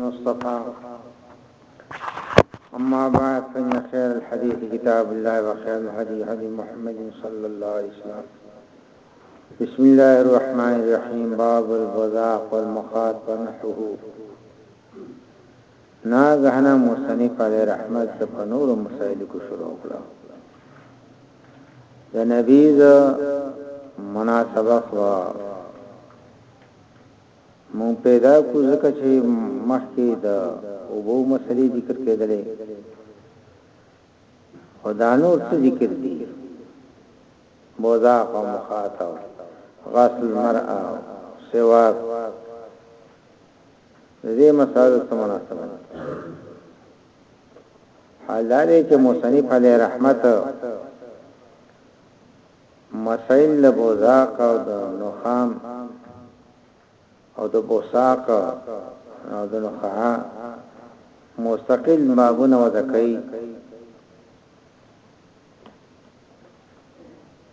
المصطفى أما بعد فإن خير الحديث كتاب الله وخير الهدي هدي محمد صلى الله عليه وسلم بسم الله الرحمن الرحيم باب البذاق والمخاط ونحوه ناګهانه مصنف علیه رحمت څه په نورو مسائلو کې شروع کړه د نبیذ مناسبه خوا مون پیدا کو ځکه چې مخکې د اوبو مسلې ذکر کېدلې خدانو څه ذکر دي بوزا او مخاطب غسل مرأه سواک د دې مسائل سره مناسبه ده حال دا دی چې مصنف علی رحمت مسائل له بوزاق او د نخام او د بوساق او د نخاع مستقل بابونه وذکري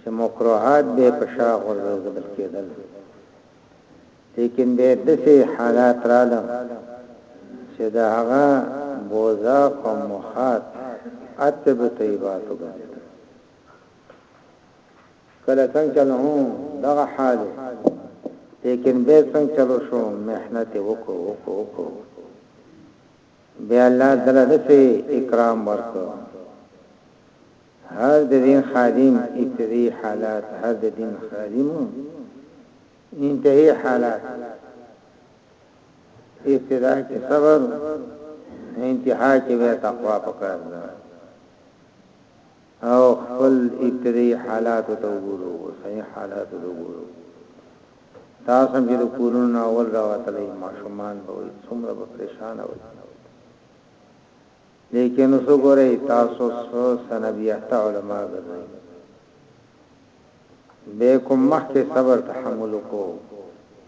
چې مکروهات به په شا غورځول کېدل لیکن به دسي حالات رااله چې دا هغه بوزا او مخات اتب طیبات وګرځي کله څنګه چلو دغه حال لیکن به څنګه چلو شو مهنت وکړو وکړو وکړو بیا الله تعالی دې اکرام ورکړو هر د دین خادم ابتدائی حالات هر د دین خادم انتهائی حالات ابتدا کې صبر انتها کې بیا تقوا پکار ده او خپل ابتدائی حالات ته وګورو صحیح حالات ته وګورو تاسو هم د کورونو اول راوتلې ماشومان به څومره پریشان وي لیکن اوس وګورئ تاسو څو سنه بی احته علماء ګرځئ بی کوم مخکې صبر تحمل کو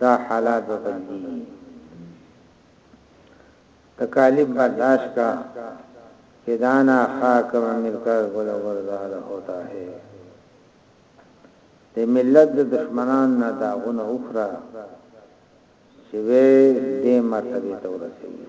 دا حالات به بدلیږي تکالیف برداشت کا کہ دانا خاک میں مل کر گل وردال ہوتا ہے د ملت د دشمنان نه داغونه اخرى چې وې دې مرتبه ته ورسېږي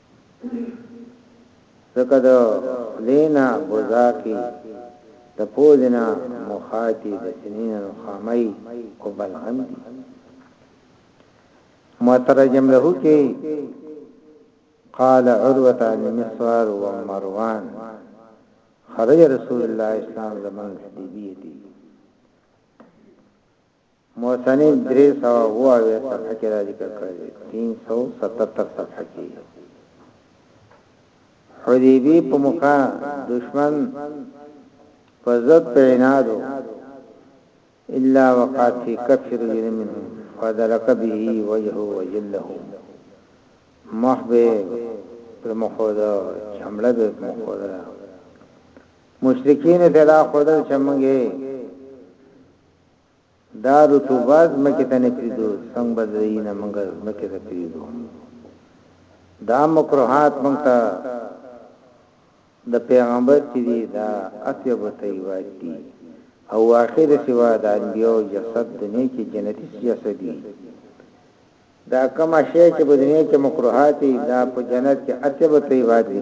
ځکه د خولې نه بوزا کي د پوزې نه مخاطي د سينې نه نخامي او بلغم دي مترجم له کې قال عروه عن مسوار ومروان خرج رسول الله اسلام زمان حدیبیه مصنف درې سوه او اووه اویا صفحه کې دا ذکر کړی دی، تین سو او ستتر صفحه کې یې حدیبی په موقع دشمن په ضد په عناد و، الا وقعت فی کف رجل منهم فدلک به وجهه وجله مخ به پر مخوده چمړه به پر مخوده مشرکین ته دا خودل چمږي دا رطوبه ځمکې ته نه پریدو څنګ به دوی نه موږ ځمکې ته پریدو دا مکروهات موږ ته د پیغمبر چې دی دا اطیب طیبات دي او اخر سوا د انبیو جسد د نیکی جنتی جسد دي دا کوم شی چې په دنیا کې مکروهات دي دا په جنت کې اطیب طیبات دي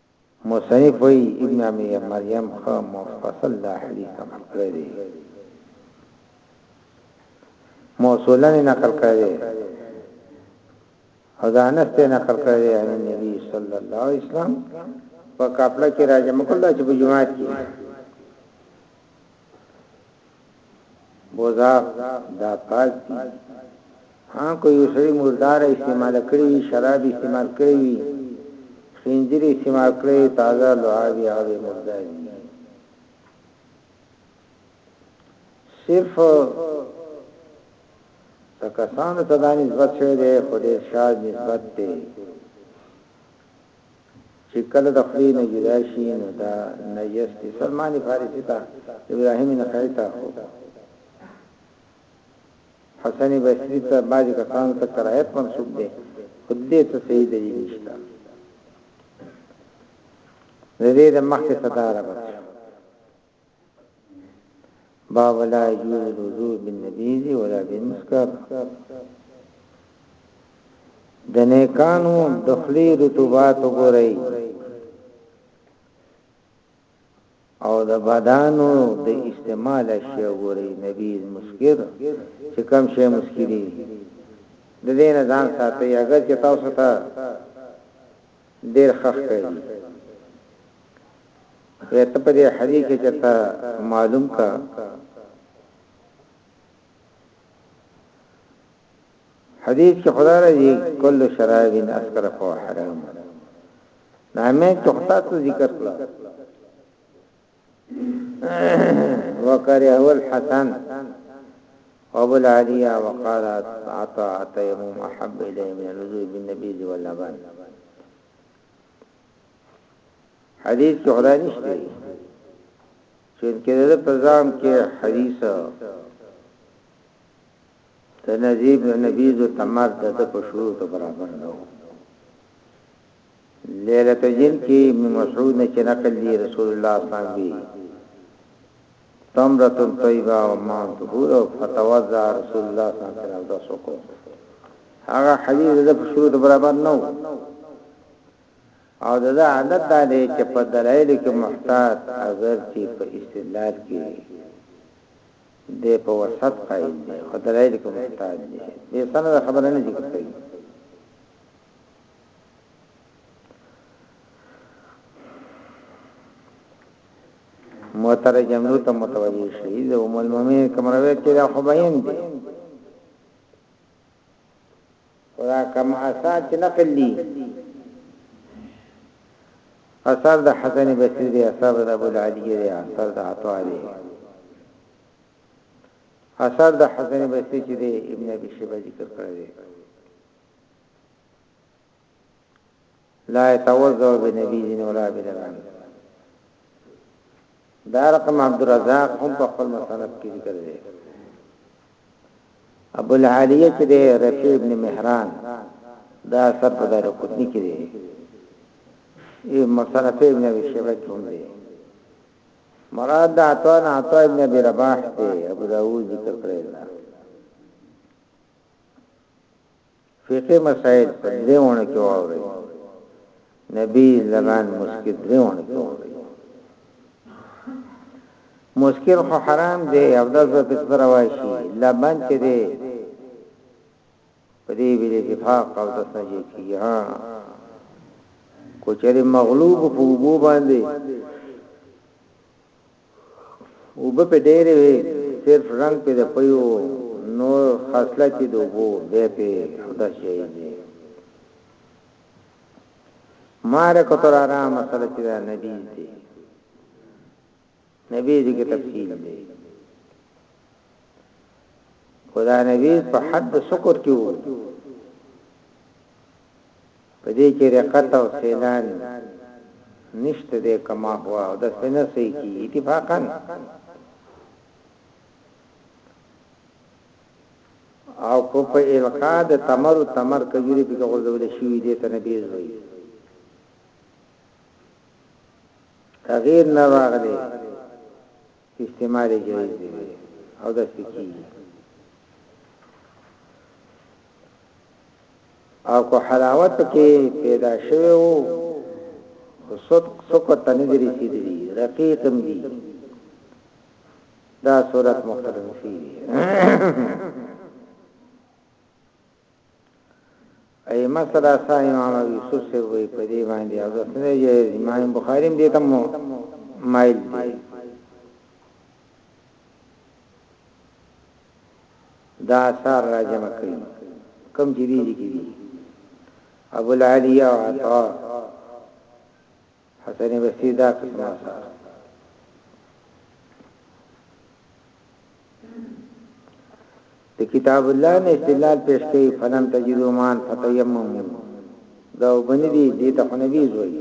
مصنف وایي، ابن ابي مریم ښه مفصل دا حدیث نقل کړی دی، موصولا یې نقل کړی دی او دا انس ته نقل کړی دی ان نبی صلی الله علیه وسلم په کاپړه کې راځم کول چې په جمعات کې بوزاق دا پاک دي ها که یو سړی مردار استعمال کړی وي شراب استعمال کړی وي خنزیر استعمال کړی وي تازه لعابي هغه مردار دي صرف تکسانو ته دا نسبت شوی دی خو ډیر شاز نسبت دی چي کله د خولې نه جدا شي نو دا نجس دي سلمان فارسي ته ابراهيم نخعي ته خو حسن بصري ته بعضي کسانو ته کراهت منسوب دي خود دې ته صحیح دلیل نشته د دې د مخکې صدارت باب لا يجوز الوضوء بالنبيذ ولا بالمسكر د نیکانو دخلی رطوبات وګورئ او د بدانو د استعمال شی وګورئ نبی مسکر چې کم شی مسکری د دې نه ځان ساتي اگر چې تاسو ته ډیر ښه ښکاري یا ته په دې حدیث کې چرته معلوم کا حدیث کې خدا راځي کله شراب اسکر فو حرام نامه چې خطا ته ذکر کړه وکره هو الحسن ابو العاليه وقال عطاء تيم محب الي من الوضوء بالنبي واللبن حدیث کې خدای نشته چې کله په ځام کې حدیث تنذیب نبی ذو تمر د پښو ته برابر نه وو لیلة جن کی ابن مسعود نه چه نقل دی رسول الله صلی الله علیه وسلم به تمرة طیبه او ماء طهور او فتوضا رسول الله صلی الله علیه وسلم اودس وکړو هغه حدیث د شروع ته برابر نه و او دا عادت دا دی چې په دلایل کې محتاط اگر چې په استدلال کې د په وسط قائل دی خدای دې کوم محتاج دی دې سند خبره نه ذکر کوي موتر جملو ته متوجه شي د ام المؤمنین کمروي چې دا خو بیان دي خدا کم اساس چې نقل دي اثر د حسن بصری دی اثر د ابو العالی دی اثر د عطا دی اثر د حسن بصری چې دی ابن ابي شیبه ذکر کړی دی لا يتوزع بنبيذ ولا بلبن دا رقم عبد الرزاق هم په خپل مصنف کې ذکر دی ابو العالیه چې دی رفیع ابن مهران دا اثر په دار قطنی کې دی ای مصنف ابن ابي شيبه کې هم دی مراد دا عطا نه عطا ابن ابي رباح دی ابو داوود ذکر کړی دی فقهي مسائل په درې وڼه کې واوري نبي لبان مسکر درې وڼه کې واوري مسکر خو حرام دی او د زو په سره واشي لبان چې دی په دې بل اتفاق او د سجې کې ها کوچري مغلوب په وبو باندې اوبه په ډېرې وې صرف رنګ په د پيو نور خاصله چې د اوبو بیا په خدا شایږي ماره کتر آرام مسله چې دا نبیز دی نبیز کې تفصیل دی خدا نبیز په حد سکر کې وو په دې کې رقت او سیلان نشته دی که ماهوا او داسې نه صحیح کېږي اتفاقا او کو په القا د تمر او تمر کجوري په غوړول شي دې ته نبیز وي تغیر نه راغلی استعمال یې جایز دی او دا څه کیږي او کو حلاوت کې پیدا شوی وو خو صدق سکو تنګری سي دي رقیقم دي دا صورت مختلف فيه ای مسله سا امام ابو یوسف سے وی په دې باندې او دسنه یې امام بخاری دې تم مایل دی دا اثر را جمع کړي کم چې دي لیکي ابو العالیه او عطا حسن بصري دا قسم آثار د کتاب الله نه استدلال پیش کوي فلم تجدو مان فتیممو دا وبني دي دې ته نبی زوی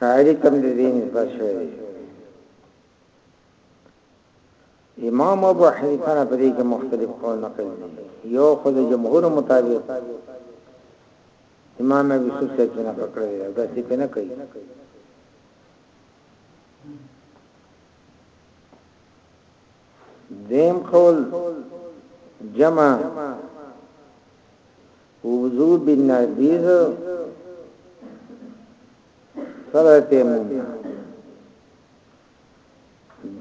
شاعری کم د دې نسبت شوی دی امام ابو حنیفه نه پدې کې مختلف قول نقل دي یو خو د جمهور مطابق امام ابو یوسف څخه نه پکړه دی دا څه پنه کوي دیم قول جمع وضو بالنبیذ سره تیمم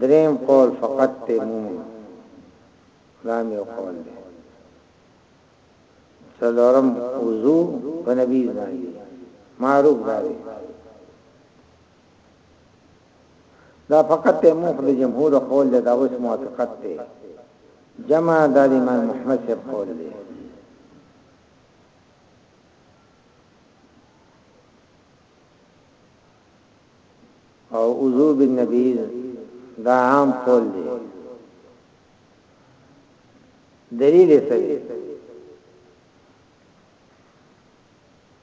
دریم قول فقط تیمم نامی قول دی سلورم وضو په نبیذ باندې معروف دی دا فقط ته موږ د جمهور قول دی دا اوس موافقت دی جمع د امام محمد صاحب قول دی او عضو بالنبی دا عام قول دی دلیل یې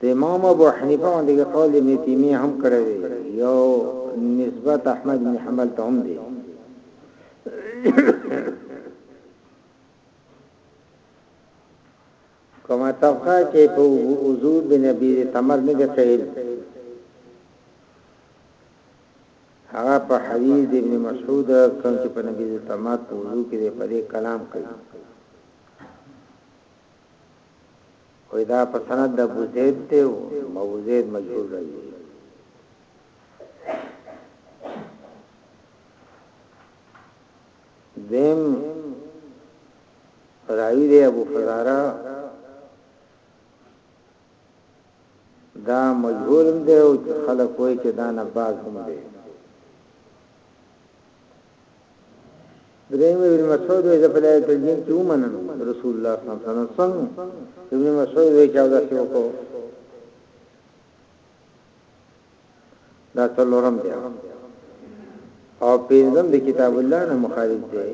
د امام ابو حنیفه باندې قول ابن تیمیه هم کړی دی یو نسبت احمد بن حنبل ته هم دی کومه طبقه چې په وضو د نبی تمر نه دی قیل هغه په حدیث ابن مسعود کوم چې په نبی تمر په وضو کې په دې کلام کوي خو دا په سند د ابو زید ته او ابو زید مجهول راځي دیم راوی دی ابو فزاره دا مجهول هم دی او چې خلک وایي چې دا نباز هم دی دریم ابن مسعود وی زپلای ته جن چې ومنن رسول الله صلی الله علیه وسلم ابن مسعود وی چې دا څه وکړو دا څلورم دی او پنځم د کتاب الله نه مخالف دی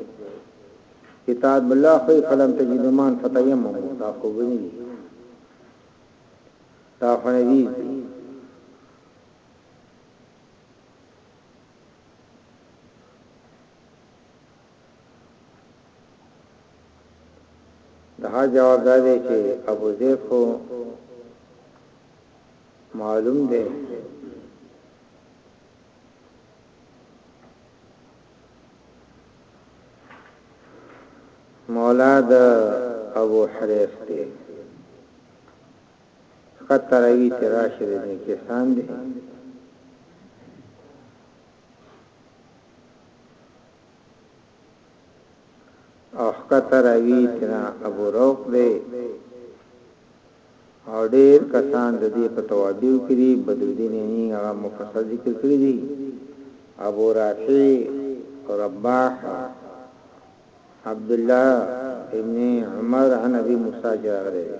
کتاب الله خو فلم تجد مان فتیمم دا خو ونی دی دا خو نه دی دا جواب دا دی چې ابو زید خو معلوم دی مولا د ابو حریف دی خطر وی تراشه دې کې سان دی او ښکته راوي ترا ابو روق دی او ډیر کسان د دې په توابیو کې دي بدرالدین عینی هغه مفصل ذکر کړی دی ابو رافع رباح عبد الله ابن عمر عن ابي موسى جاغره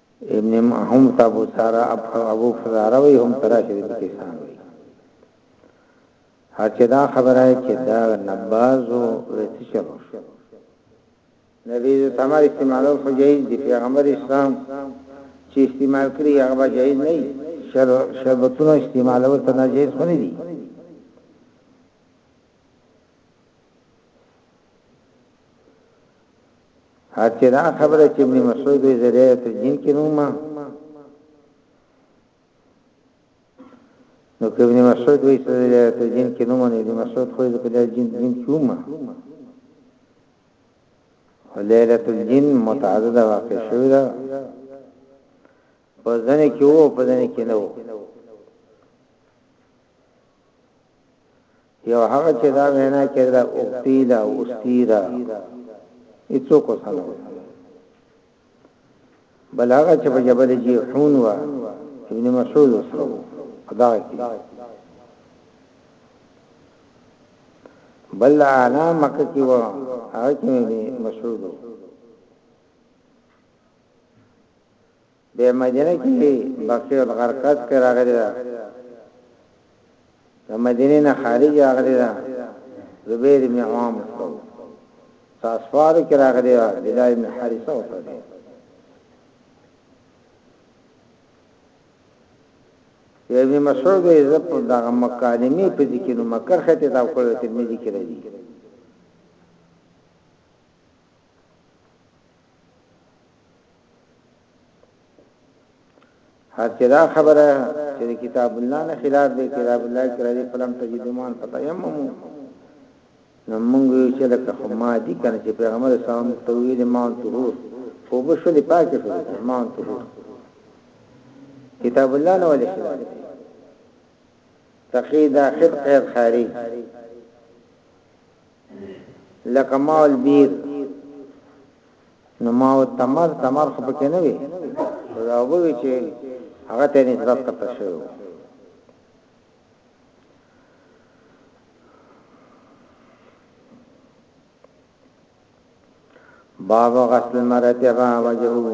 ابن هم تابو سارا ابو فزاره وي هم ترا شریف کې سان وي هر چې دا خبره چې دا نبازو ورته شروع نبی د تمر استعمالو خو جایز دی پیغمبر اسلام چې استعمال کړی هغه جایز نه دی شربتونو استعمالو ته ناجیز خو نه دی حتی دا خبره چې ابن مسعود به زریعه تر جن کې نوما نو که ابن مسعود وی زریعه تر جن کې نوما نو ابن مسعود خو دې په دې جن جن کې وما لیلۃ الجن متعدده واقع شوې ده په ځنه کې وو په ځنه کې نه وو یو هغه چې دا وینا کړې ده او قیل او استیرا هیڅوک وسنه بل هغه چې په جبل جیحون و ابن مسعود وسره ادا کی بل انا مکه کې و هغه چې مسعود بې مدینه کې بقیع الغرقد کې راغلی دا د مدینه نه خارج راغلی دا زبیر بن عوام وسو ساسوار کې راغلی دا بلال بن حارثه وسو ابن مسعود یې زپ دغه مکالمه په دې کې نو مکر خته دا کول ترمذی کې راځي هر چې دا خبره چې کتاب الله نه خلاف دی کتاب الله کې راځي فلم تجدمان فتيمم نو موږ یو چې لکه خما دي کنه چې پیغمبر اسلام تویل ما طهور خو به شو دی پاکه شو ما طهور کتاب الله نه ولې خلاف تقی داخل غیر خارج لکه ما البیر نو ما او تمر تمر خو پکې نه وي دا وګوي چې هغه ته نسبت کړو شو باب غسل مرتبه وجهو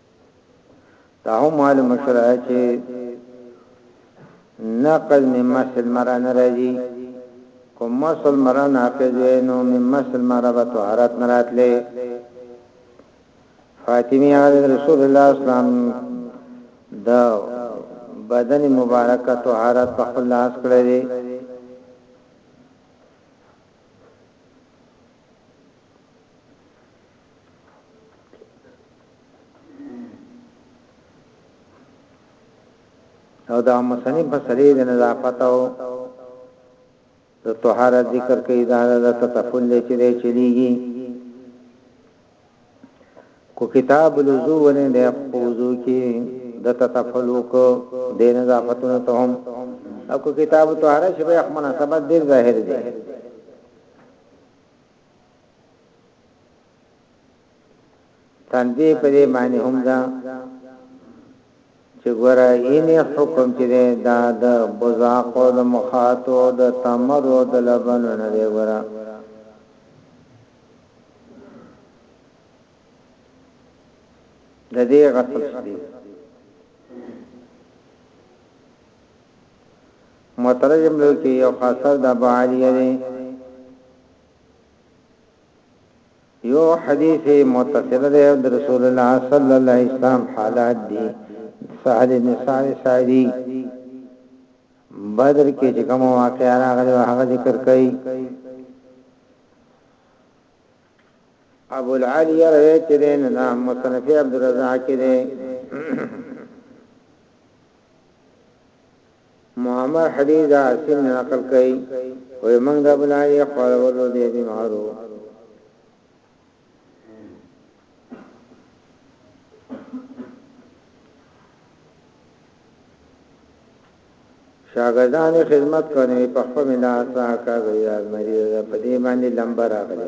دا هم معلومه شوه چې نقل من مسل مران راځي کوم مسل مران حافظ وینو من مسل مرابه طهارت مرات لې فاطمی علی رسول الله اسلام دا بدن مبارک طهارت په خپل لاس کړی دی او دا مسنی مسلې د نظافت او د طهارت ذکر کوي دا د تطفل چې دی چلیږي کو کتاب لزو ونه د خپوزو کې د تطفل کو د نظافتونو ته هم او کو کتاب طهارت شبه مناسبت ډیر ظاهر دی تندې په دې معنی هم دا چې ګوره ان حکم چې دا د بزاق او د مخاطو د تمر او د لبن نه دی ګوره د دې غسل شدي مترجم له کې یو خاصه د باعلیه دی یو حدیث متصل دی د رسول الله صلی الله علیه وسلم حالات دی سهل بن سعد سعدی بدر کې چې کوم واقعا راغلی هغه ذکر کړي ابو العالی روي چې دین نه مصنف عبد الرزاق کې دی معمر حدیث دا عاصم نه نقل کوي وي موږ د بلال خورولو دې دې مارو شاګردان خدمت کوي په خپل ملاس راکا غیر مریض په دې باندې لمبر راغلی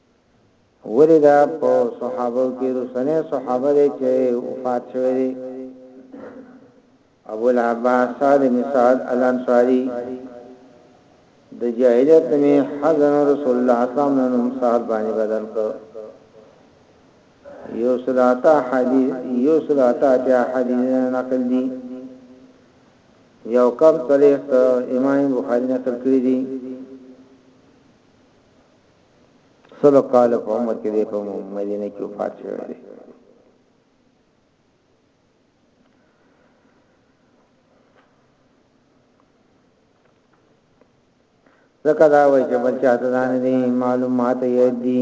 ولی دا په صحابه کې رسنه صحابه دې چې وفات شوه دي ابو العباس سعد بن سعد الانصاری د جاهلیت می حزن رسول الله صلی الله علیه وسلم صاحب باندې بدل کو یو صلاتا حدیث یو صلاتا ته حدیث نقل دي یو کم طریق امام بخاری نقل کړی دي سلو کال په عمر کې دی په مدینه کې وفات شوی دی زکه دا وای چې بل چاته ځان دي معلومات یې دي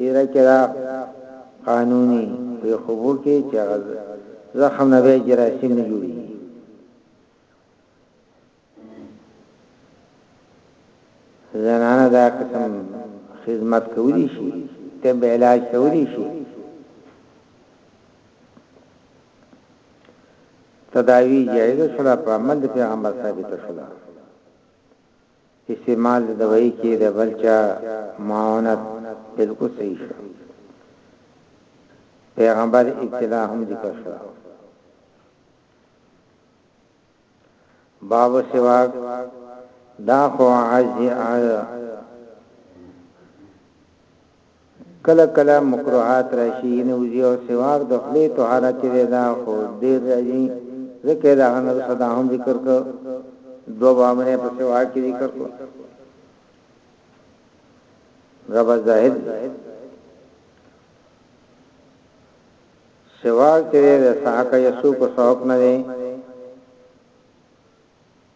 ایره کې دا قانوني په خوبو کې چې زخم نه به جراثیم نه جوړي زنانه دا قسم خدمت کولی شي طب علاج کولی شي تداوی جایز شولا په عمل د پیغمبر ثابت شولا استعمال د دوائي کښې د بل چا معاونت بلکل صحیح شو. پیغمبر ابتلاء هم ذکر شوه. باب سواک دا خو عجز کله کله مکروهات راشي یعنی وضو او سواک د خولې طهارت چې دی دا خو ډیر راځي ځکه یې د هغه نه وروسته دا هم ذکر کړ دوه بابونه یې په سواک کې ذکر کړل رب ظاهر سواک چې دی د ساحه یسو کو سوک نه دی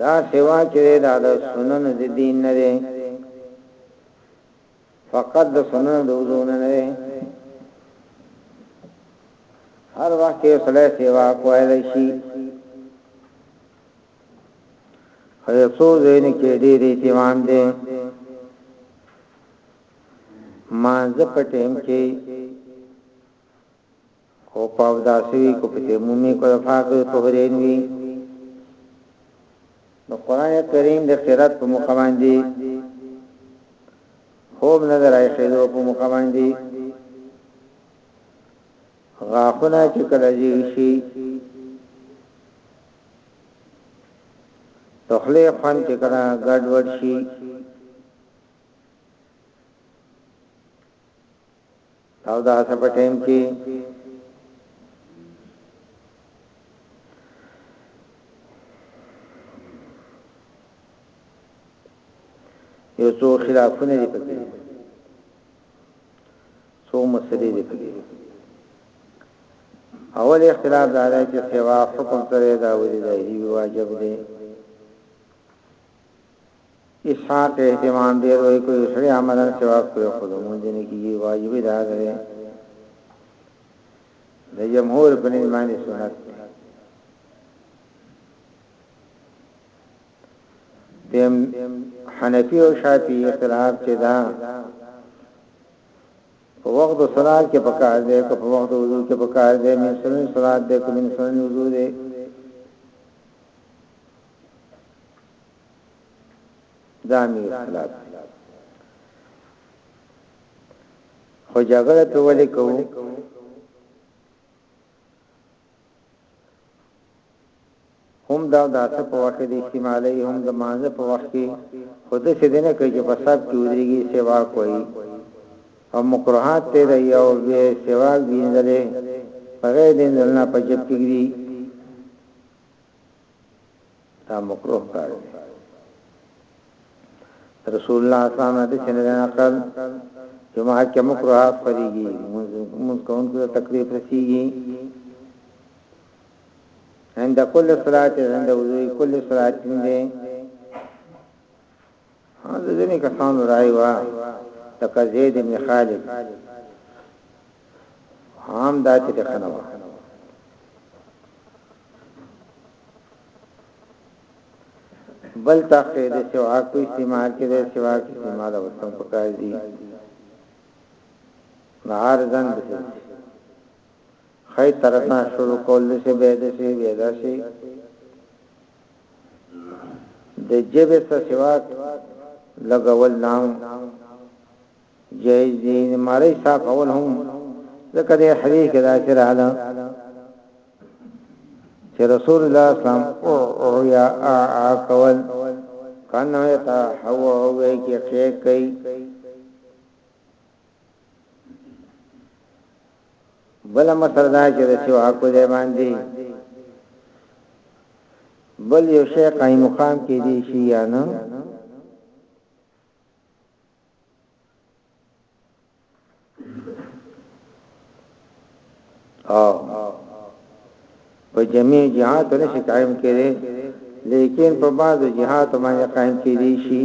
دا سوا چې دا د سنن د دین نه دی فقط د سنن د وضو نه نه هر وخت یو سره سیوا کوایل شي هغه څو زین کې ډېر اعتماد دي مانځ پټیم کې خو په اوداسه وي که په تيمم وي که د فرض طهرين وي د قران کریم د قرات په مخ باندې خوب نظر آی خیدو په مخ باندې غاخونه چې کله جی شي تخلی خون چې کله ګډ وډ شي او دا څه په ټیم کې یو څو خلافونه دي پکې څو مسلې دي پکې اول اختلاف دا دی چې سوا حکم سره دا ولې دی واجب دی اسحاق اهتمام ډیر وای کو یو سړی عملا ثواب کوي خود مونږ نه کیږي واجب ده غره د جمهور په نظمانی سنت دیم حنفی او شافعی اختلاف چې دا په وخت صلات کې پکار دی که په وخت وضو کې پکار دی من سنن صلات دی که من سنن وضو دی دا می اختلاف خو جګړه په ولې کوو هم دا د اسه په وخت د استعمالي هم د مانزه په وخت کې خود څه دینه کوي چې په سب کې ودرېږي سیوا کوي او مکروهات ته دی او به سیوا دینځلې هغه دینځل نه په جب کې دا مکروه کار دی رسول الله صلی الله علیه وسلم د نقل جمعه کې مکروه پرېږي موږ کوم څه تکلیف رسیږي عند كل صلاه عند وضوء كل صلاه دې ها د ځینې کسانو رائے وا لکه زید ابن خالد عام دا چې ښنه و بل تاخیر د سوا کو استعمال کې د سوا کو استعمال او تم پکار دي نهار ځان دي خی طرفنا شروع کول شي به د شي به د شي د جبه څخه سواک لګول نام جایز دي مړی صاحب اول هم ذکر یې حدیث کې دا چې رااله چې رسول الله صلی الله علیه وسلم او یا اکول کنه تا هو وې کې کې کوي بل مسله دا چې د سواک په ځای باندې بل یو شی قائم مقام کې دی شي یا نه او په جميع جهات له شي قائم کړي لیکن په بعض جهات باندې قائم کړي شي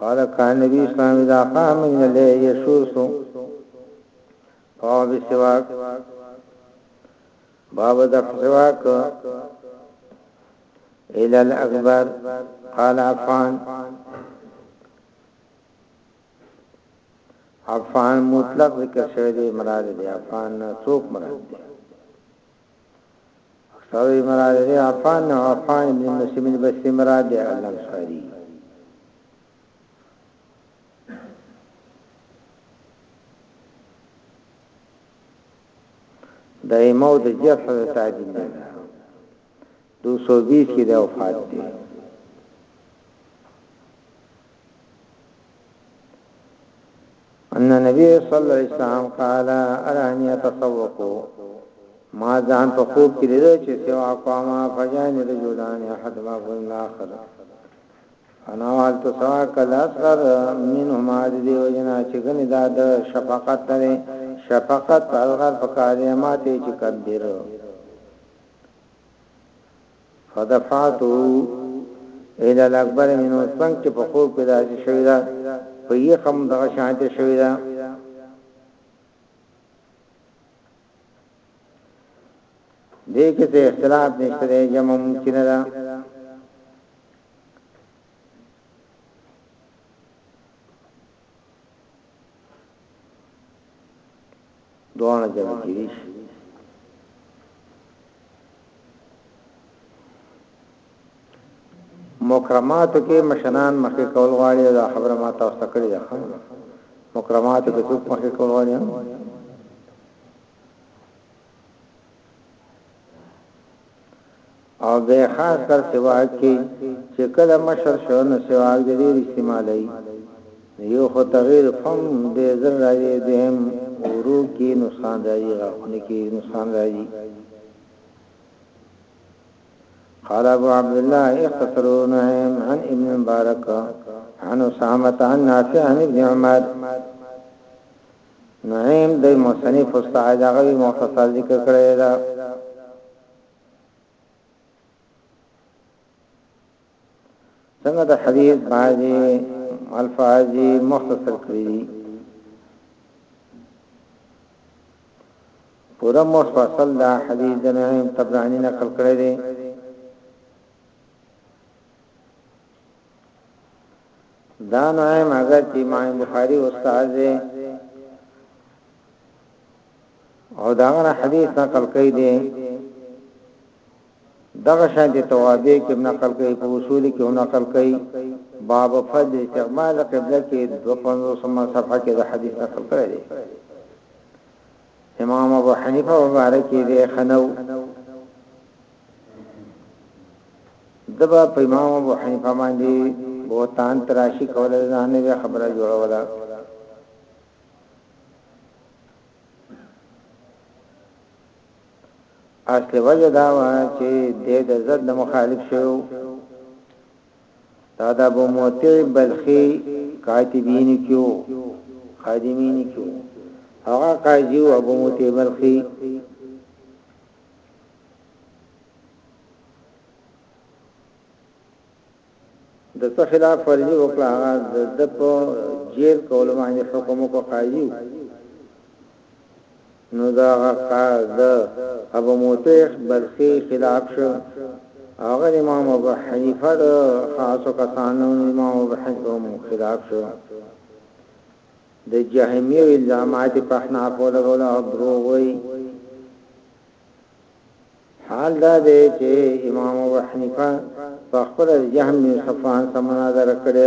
قال کان نبی اسلام اذا قام من الليل يشوس فهو بسواك باب دف سواك الى الاكبر قال عفان عفان مطلق ذکر شوی دی مراد دی عفان څوک مراد دی شوی مراد دی عفان نه عفان ابن مسلم البصری مراد دی علم شاری دایمه او د جرح او تعدیل نه 220 کې د وفات دی ان نبی صلی الله علیه وسلم قال ارانی اتسوقو ما ځان په خوب کې لیدل چې سوا قاما فجان رجلان احد ما بن الاخر انا والت سوا کل اصغر منهما دی وجنا چې غنی دا د شفقت لري شفقت اصغر په کاریمات چې کبیر فدفعته الي الاکبر منه څنګه چې په خوب کې داسې شوی دا په یې خم دغه شانته شوی دا دې کې ته اختلاف نشته دی جمع ممکن ده دوانه جمع کیږي مکرمات کې مشنان مخې کول غواړي دا خبره ما تاسو ته کړې ده مکرمات کې څوک مخې کول غواړي او به خاص کر سواک کې چې کله مشر شو نو سواک دې ډېر استعمالي یو خو تغیر فم دې زر راځي دیم ورو کې نقصان راځي غاښونه کې نقصان راځي قال ابو عبد الله اختصروا نعيم عن ابن مبارك عن اسامه عن نافع عن ابن عمر نعیم د مصنف استاد هغه مختصر ذکر کړی دا څنګه د حدیث باندې الفاظ مختصر کړی دي پورا مفصل دا حدیث د نعیم تبرانی نقل کړی دی دا نعیم اگر چې امام بخاری استاد دی او دا غره حدیث نقل کوي دی دغه شان دي توابع کې نقل کوي په اصول کې نقل کوي باب فضل استعمال قبله کې 2500 صفحه کې د حدیث نقل کړی دی امام ابو حنیفه مبارک دې خنو دبا په امام ابو حنیفه باندې بوتان تراشی کول ځان به خبره جوړوله اصل وجه دا و چې د زد مخالف شو دا د ابو موطع بلخي کاتبین کیو خادمین کیو هغه قاضي او ابو موطع بلخي د څه خلاف فرضي وکړه هغه د په جیل کول باندې حکم کو قاضي نو د هغه کار د ابو موطیخ بلخي خلاف شو او هغه د امام ابو حنیفه د خاصو کسانو د امام ابو حنیفه هم خلاف شو د جهمیو الزامات په احنافو لګول او دروغ وي حال دا دی چې امام ابو حنیفه په خپل جهم صفان سمنا در کړی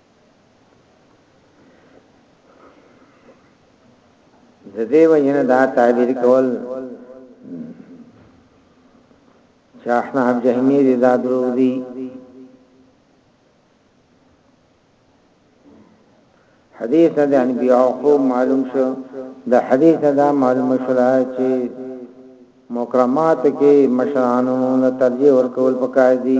د دې وجنه دا تعبیر کول چې احنا هم جهمي دي دا درو دي حدیث د انبیاء خو معلوم شو د حدیث دا معلوم شو چې مکرمات کې مشرانو له ترجیح ورکول پکار دي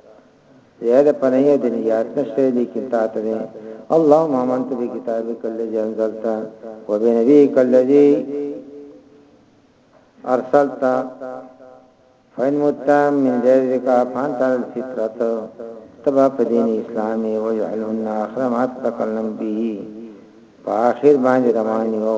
زیاده پنه د نجات نشته لیکن تا ته دی اللهم امنت بكتابك الذي انزلت وبنبيك الذي ارسلت فإن مت من ذلك فانت على الفطرة تبا په دین اسلامي ويعلن اخر ما تکلم به په اخر باندې روان یو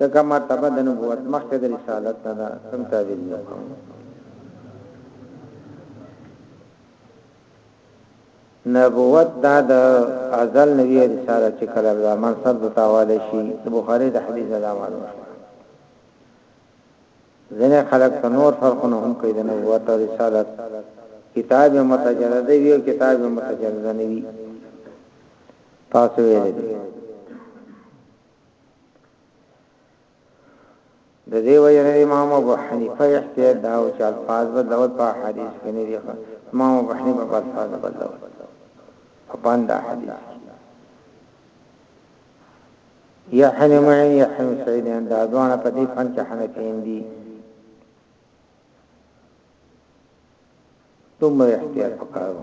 ځکه مرتبه د نبوت مخکې د رسالت نه ده کوم تعبیر یې وکړو نبوت دا د ازل نبی رساله چې کله الله منصب د تاواله شي د بخاری د حدیث نه معلوم شو ځنه خلق ته نور فرقونه هم کوي د نبوت او رسالت کتاب متجرد وی او کتاب متجرد نه وی تاسو یې د دې وجه نه د امام ابو حنیفه احتیاط دا و چې الفاظ بدلول په حدیث کې نه دي امام ابو حنیفه په الفاظ بدلول په باندې حدیث کې یحن معین یحن سعید دا دوانه په دې فن کې حنفین دي دومره احتیاط وکړو